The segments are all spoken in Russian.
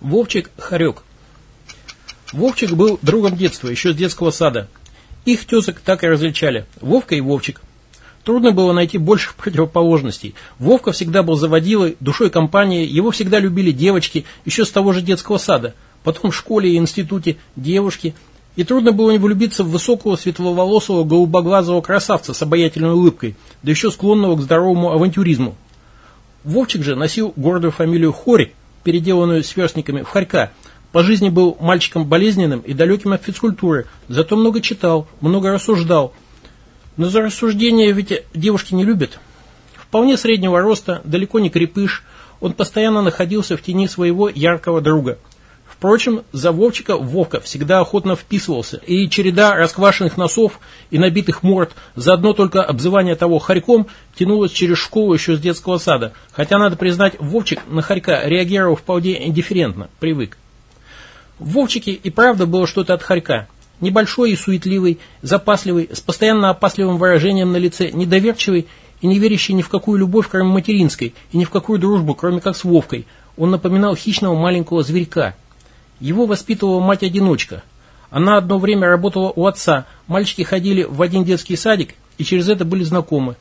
Вовчик Харек. Вовчик был другом детства, еще с детского сада. Их тезок так и различали. Вовка и Вовчик. Трудно было найти больше противоположностей. Вовка всегда был заводилой, душой компании, его всегда любили девочки, еще с того же детского сада. Потом в школе и институте девушки. И трудно было не влюбиться в высокого, светловолосого, голубоглазого красавца с обаятельной улыбкой, да еще склонного к здоровому авантюризму. Вовчик же носил гордую фамилию Хори, переделанную сверстниками в Харька. По жизни был мальчиком болезненным и далеким от физкультуры, зато много читал, много рассуждал. Но за рассуждения ведь девушки не любят. Вполне среднего роста, далеко не крепыш, он постоянно находился в тени своего яркого друга – Впрочем, за Вовчика Вовка всегда охотно вписывался, и череда расквашенных носов и набитых морд, заодно только обзывание того хорьком, тянулась через школу еще с детского сада, хотя, надо признать, Вовчик на хорька реагировал вполне индифферентно, привык. В Вовчике и правда было что-то от хорька. Небольшой и суетливый, запасливый, с постоянно опасливым выражением на лице, недоверчивый и не верящий ни в какую любовь, кроме материнской, и ни в какую дружбу, кроме как с Вовкой. Он напоминал хищного маленького зверька – его воспитывала мать-одиночка. Она одно время работала у отца, мальчики ходили в один детский садик и через это были знакомы.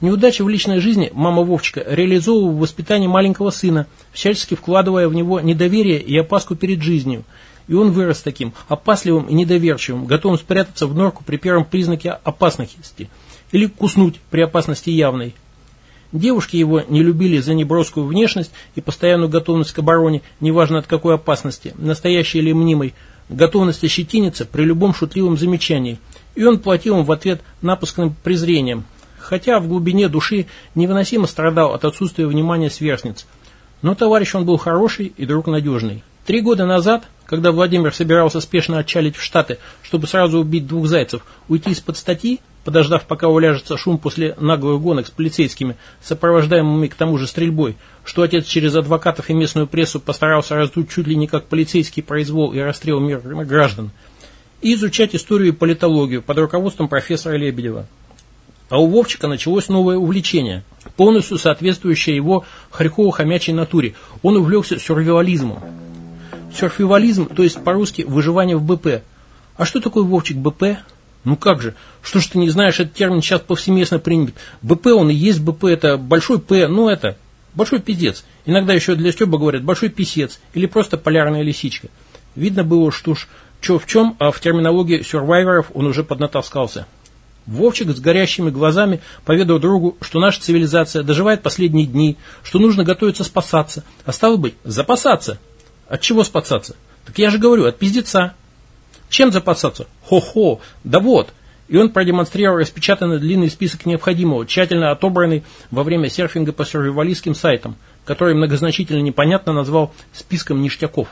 Неудача в личной жизни мама Вовчика реализовывала в воспитании маленького сына, всячески вкладывая в него недоверие и опаску перед жизнью. И он вырос таким, опасливым и недоверчивым, готовым спрятаться в норку при первом признаке опасности или куснуть при опасности явной. Девушки его не любили за неброскую внешность и постоянную готовность к обороне, неважно от какой опасности, настоящей или мнимой, готовность ощетиниться при любом шутливом замечании, и он платил им в ответ напускным презрением, хотя в глубине души невыносимо страдал от отсутствия внимания сверстниц. Но товарищ он был хороший и друг надежный. Три года назад, когда Владимир собирался спешно отчалить в Штаты, чтобы сразу убить двух зайцев, уйти из-под статьи, подождав, пока уляжется шум после наглых гонок с полицейскими, сопровождаемыми к тому же стрельбой, что отец через адвокатов и местную прессу постарался раздуть чуть ли не как полицейский произвол и расстрел мирных граждан, и изучать историю и политологию под руководством профессора Лебедева. А у Вовчика началось новое увлечение, полностью соответствующее его хорьково-хомячей натуре. Он увлекся сюрвивализмом. Сюрвивализм, то есть по-русски выживание в БП. А что такое Вовчик БП? Ну как же? Что ж ты не знаешь, этот термин сейчас повсеместно принят. БП он и есть БП, это большой П, ну это, большой пиздец. Иногда еще для Стеба говорят большой писец или просто полярная лисичка. Видно было, что уж что в чем, а в терминологии сюрвайверов он уже поднатаскался. Вовчик с горящими глазами поведал другу, что наша цивилизация доживает последние дни, что нужно готовиться спасаться, а стало быть, запасаться. От чего спасаться? Так я же говорю, от пиздеца. Чем запасаться? Хо-хо, да вот. И он продемонстрировал распечатанный длинный список необходимого, тщательно отобранный во время серфинга по сюрвивалистским сайтам, который многозначительно непонятно назвал списком ништяков.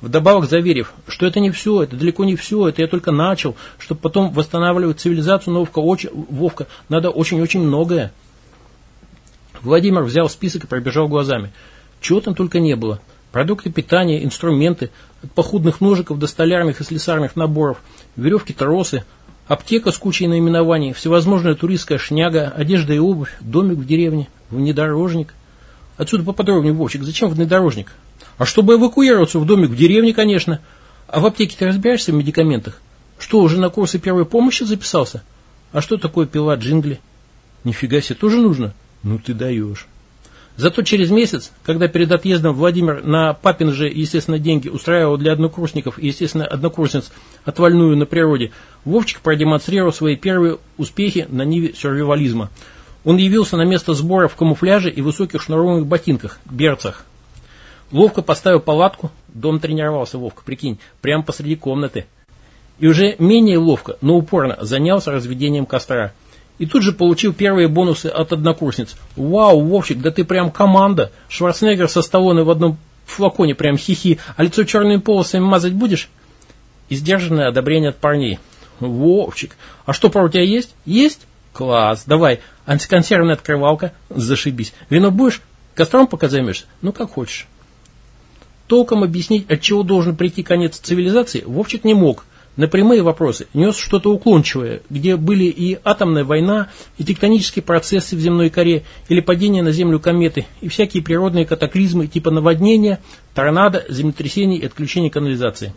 Вдобавок заверив, что это не все, это далеко не все, это я только начал, чтобы потом восстанавливать цивилизацию, но Вовка, очень, Вовка надо очень-очень многое. Владимир взял список и пробежал глазами. Чего там только не было. Продукты питания, инструменты, от походных ножиков до столярных и слесарных наборов, веревки, тросы, аптека с кучей наименований, всевозможная туристская шняга, одежда и обувь, домик в деревне, внедорожник. Отсюда поподробнее, Вовчик, зачем внедорожник? А чтобы эвакуироваться в домик в деревне, конечно. А в аптеке ты разбираешься в медикаментах? Что, уже на курсы первой помощи записался? А что такое пила джингли? Нифига себе, тоже нужно? Ну ты даешь. Зато через месяц, когда перед отъездом Владимир на папин же, естественно, деньги устраивал для однокурсников и, естественно, однокурсниц отвальную на природе, Вовчик продемонстрировал свои первые успехи на ниве сюрвивализма. Он явился на место сбора в камуфляже и высоких шнурованных ботинках, берцах. Ловко поставил палатку, дом тренировался Вовка, прикинь, прямо посреди комнаты. И уже менее ловко, но упорно занялся разведением костра – и тут же получил первые бонусы от однокурсниц. Вау, Вовчик, да ты прям команда. Шварценеггер со Сталлоне в одном флаконе прям хихи. А лицо черными полосами мазать будешь? И сдержанное одобрение от парней. Вовчик, а что, про у тебя есть? Есть? Класс, давай. Антиконсервная открывалка? Зашибись. Вино будешь? Костром пока займешься? Ну, как хочешь. Толком объяснить, от чего должен прийти конец цивилизации, Вовчик не мог. На прямые вопросы нес что-то уклончивое, где были и атомная война, и тектонические процессы в земной коре, или падение на Землю кометы, и всякие природные катаклизмы типа наводнения, торнадо, землетрясений и отключения канализации.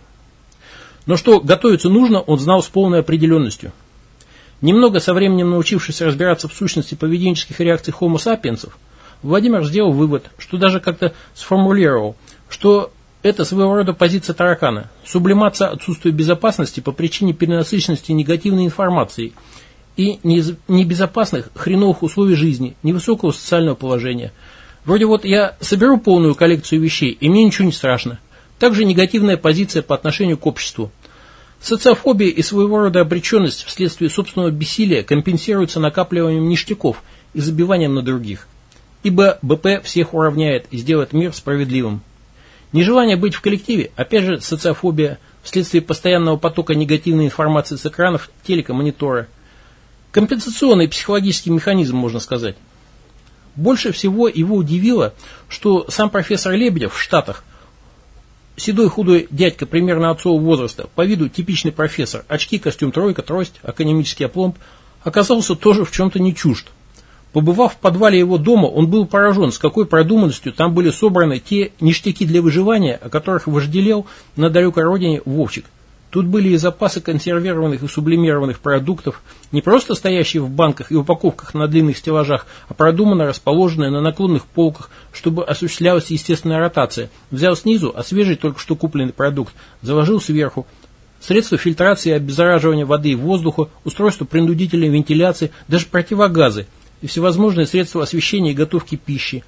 Но что готовиться нужно, он знал с полной определенностью. Немного со временем научившись разбираться в сущности поведенческих реакций Homo sapiens, Владимир сделал вывод, что даже как-то сформулировал, что это своего рода позиция таракана. Сублимация отсутствия безопасности по причине перенасыщенности негативной информации и небезопасных хреновых условий жизни, невысокого социального положения. Вроде вот я соберу полную коллекцию вещей, и мне ничего не страшно. Также негативная позиция по отношению к обществу. Социофобия и своего рода обреченность вследствие собственного бессилия компенсируются накапливанием ништяков и забиванием на других. Ибо БП всех уравняет и сделает мир справедливым. Нежелание быть в коллективе, опять же социофобия, вследствие постоянного потока негативной информации с экранов, телека, монитора. Компенсационный психологический механизм, можно сказать. Больше всего его удивило, что сам профессор Лебедев в Штатах, седой худой дядька примерно отцового возраста, по виду типичный профессор, очки, костюм тройка, трость, академический опломб, оказался тоже в чем-то не чужд. Побывав в подвале его дома, он был поражен, с какой продуманностью там были собраны те ништяки для выживания, о которых вожделел на далекой родине Вовчик. Тут были и запасы консервированных и сублимированных продуктов, не просто стоящие в банках и упаковках на длинных стеллажах, а продуманно расположенные на наклонных полках, чтобы осуществлялась естественная ротация. Взял снизу, а свежий только что купленный продукт, заложил сверху. Средства фильтрации и обеззараживания воды и воздуха, устройство принудительной вентиляции, даже противогазы – и всевозможные средства освещения и готовки пищи.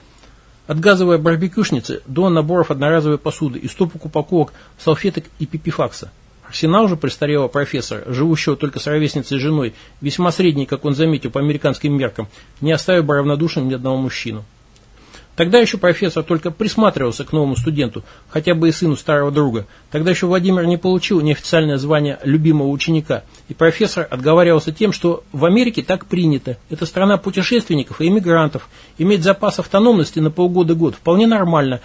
От газовой барбекюшницы до наборов одноразовой посуды и стопок упаковок салфеток и пипифакса. Арсенал же престарелого профессора, живущего только с ровесницей женой, весьма средний, как он заметил, по американским меркам, не оставил бы равнодушным ни одного мужчину. Тогда еще профессор только присматривался к новому студенту, хотя бы и сыну старого друга. Тогда еще Владимир не получил неофициальное звание любимого ученика, и профессор отговаривался тем, что в Америке так принято. Это страна путешественников и иммигрантов. Иметь запас автономности на полгода-год вполне нормально.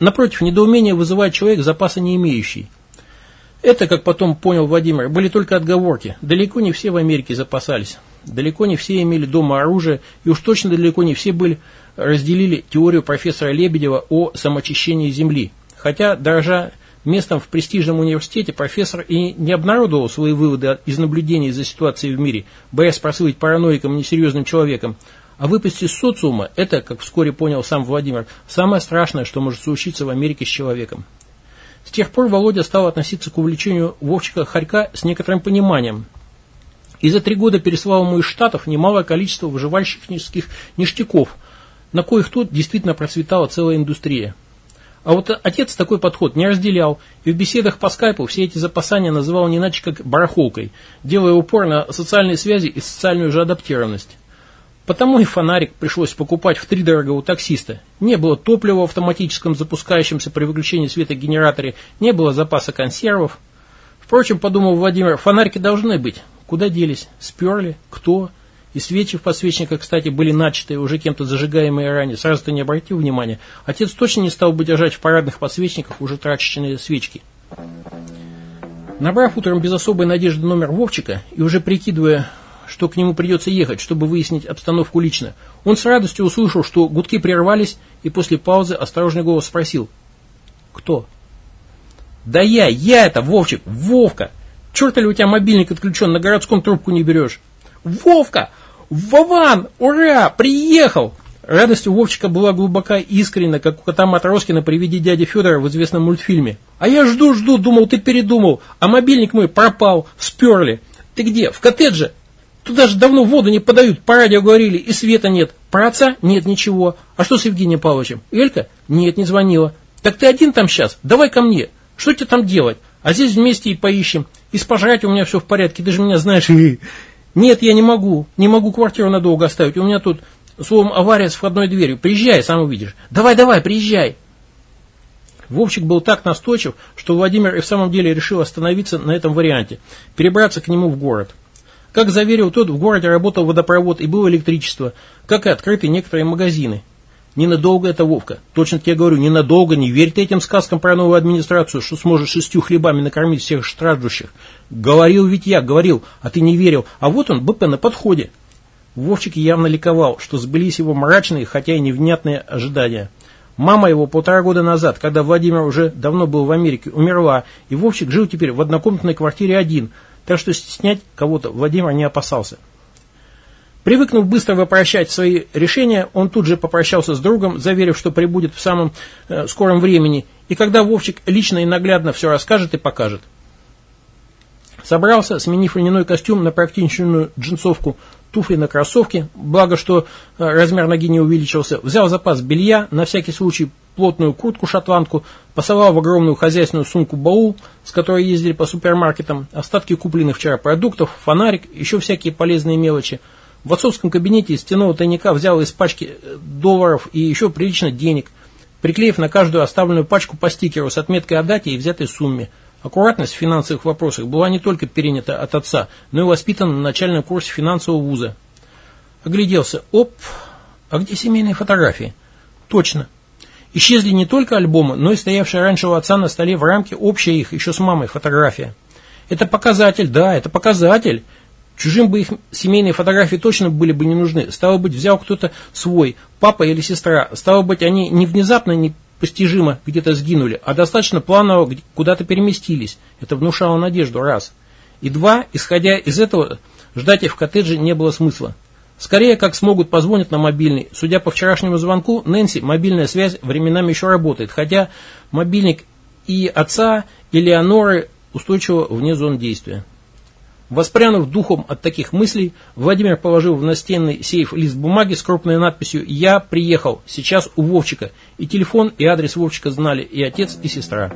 Напротив, недоумение вызывает человек, запаса не имеющий. Это, как потом понял Владимир, были только отговорки. Далеко не все в Америке запасались. Далеко не все имели дома оружие, и уж точно далеко не все были разделили теорию профессора Лебедева о самоочищении Земли. Хотя, дорожа местом в престижном университете, профессор и не обнародовал свои выводы из наблюдений за ситуацией в мире, боясь прослыть параноиком и несерьезным человеком. А выпасть из социума – это, как вскоре понял сам Владимир, самое страшное, что может случиться в Америке с человеком. С тех пор Володя стал относиться к увлечению Вовчика Харька с некоторым пониманием. И за три года переслал ему из Штатов немалое количество выживальщических ништяков – на коих тут действительно процветала целая индустрия. А вот отец такой подход не разделял, и в беседах по скайпу все эти запасания называл не иначе как барахолкой, делая упор на социальные связи и социальную же адаптированность. Потому и фонарик пришлось покупать в три дорого у таксиста. Не было топлива в автоматическом запускающемся при выключении света генераторе, не было запаса консервов. Впрочем, подумал Владимир, фонарики должны быть. Куда делись? Сперли? Кто? И свечи в подсвечниках, кстати, были начатые, уже кем-то зажигаемые ранее. Сразу ты не обратил внимания. Отец точно не стал бы держать в парадных подсвечниках уже траченные свечки. Набрав утром без особой надежды номер Вовчика и уже прикидывая, что к нему придется ехать, чтобы выяснить обстановку лично, он с радостью услышал, что гудки прервались, и после паузы осторожный голос спросил «Кто?» «Да я, я это, Вовчик, Вовка! Черт ли у тебя мобильник отключен, на городском трубку не берешь?» «Вовка! Вован! Ура! Приехал!» Радость у Вовчика была глубока искренна, как у кота Матроскина при виде дяди Федора в известном мультфильме. «А я жду-жду, думал, ты передумал, а мобильник мой пропал, сперли. Ты где, в коттедже? Туда же давно воду не подают, по радио говорили, и света нет. Про отца? Нет, ничего. А что с Евгением Павловичем? Элька? Нет, не звонила. Так ты один там сейчас? Давай ко мне. Что тебе там делать? А здесь вместе и поищем. И с пожрать у меня все в порядке, ты же меня знаешь. Нет, я не могу. Не могу квартиру надолго оставить. У меня тут, словом, авария с входной дверью. Приезжай, сам увидишь. Давай, давай, приезжай. Вовчик был так настойчив, что Владимир и в самом деле решил остановиться на этом варианте, перебраться к нему в город. Как заверил тот, в городе работал водопровод и было электричество, как и открыты некоторые магазины. Ненадолго это Вовка. Точно тебе говорю, ненадолго. Не верь ты этим сказкам про новую администрацию, что сможешь шестью хлебами накормить всех страждущих. Говорил ведь я, говорил, а ты не верил. А вот он, БП на подходе. Вовчик явно ликовал, что сбылись его мрачные, хотя и невнятные ожидания. Мама его полтора года назад, когда Владимир уже давно был в Америке, умерла, и Вовчик жил теперь в однокомнатной квартире один, так что стеснять кого-то Владимир не опасался. Привыкнув быстро вопрощать свои решения, он тут же попрощался с другом, заверив, что прибудет в самом э, скором времени, и когда Вовчик лично и наглядно все расскажет и покажет. Собрался, сменив льняной костюм на практичную джинсовку, туфли на кроссовки, благо что э, размер ноги не увеличился, взял запас белья, на всякий случай плотную куртку-шотландку, пасовал в огромную хозяйственную сумку-баул, с которой ездили по супермаркетам, остатки купленных вчера продуктов, фонарик, еще всякие полезные мелочи – в отцовском кабинете из стенового тайника взял из пачки э, долларов и еще прилично денег, приклеив на каждую оставленную пачку по стикеру с отметкой о дате и взятой сумме. Аккуратность в финансовых вопросах была не только перенята от отца, но и воспитана на начальном курсе финансового вуза. Огляделся. Оп, а где семейные фотографии? Точно. Исчезли не только альбомы, но и стоявшая раньше у отца на столе в рамке общая их еще с мамой фотография. Это показатель, да, это показатель. Чужим бы их семейные фотографии точно были бы не нужны. Стало быть, взял кто-то свой, папа или сестра. Стало быть, они не внезапно, не постижимо где-то сгинули, а достаточно планово куда-то переместились. Это внушало надежду, раз. И два, исходя из этого, ждать их в коттедже не было смысла. Скорее, как смогут, позвонят на мобильный. Судя по вчерашнему звонку, Нэнси мобильная связь временами еще работает, хотя мобильник и отца, и Леоноры устойчиво вне зон действия. Воспрянув духом от таких мыслей, Владимир положил в настенный сейф лист бумаги с крупной надписью «Я приехал, сейчас у Вовчика». И телефон, и адрес Вовчика знали и отец, и сестра.